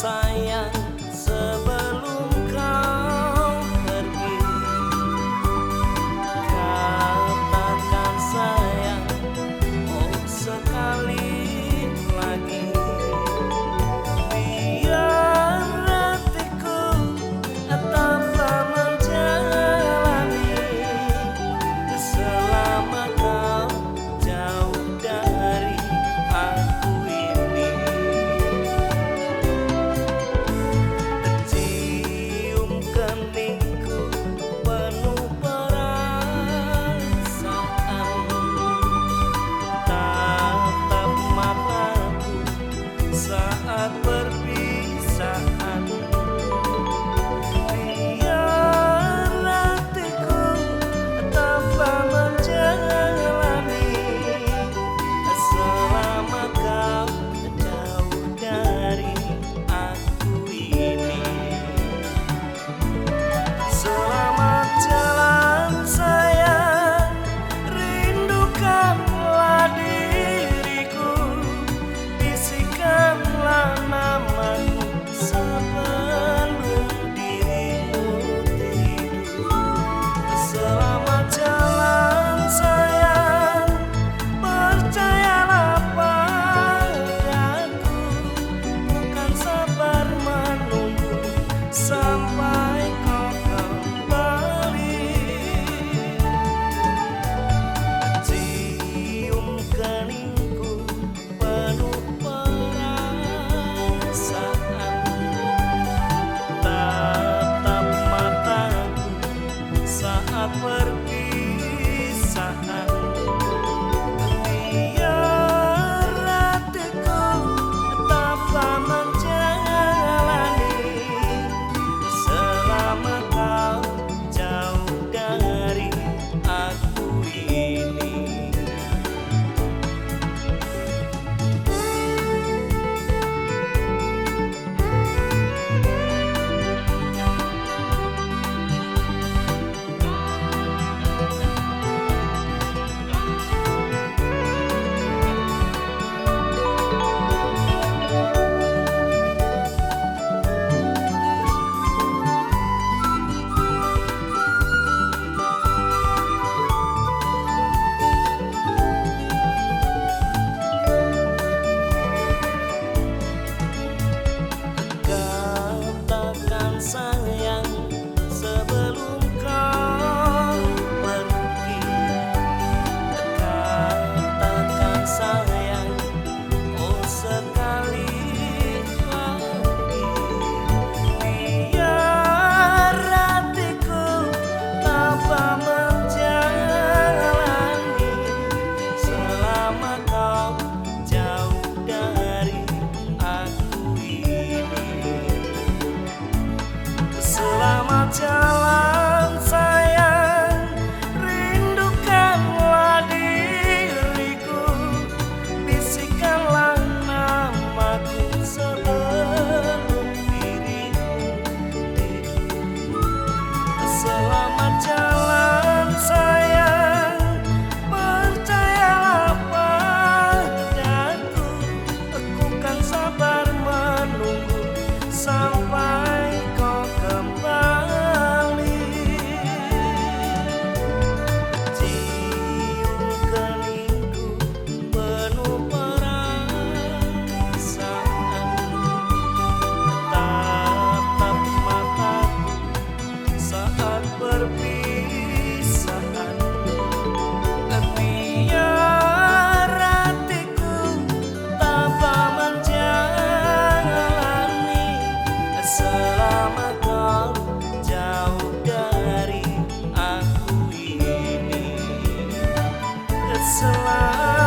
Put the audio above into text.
science. come. time. Selalu